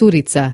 curica.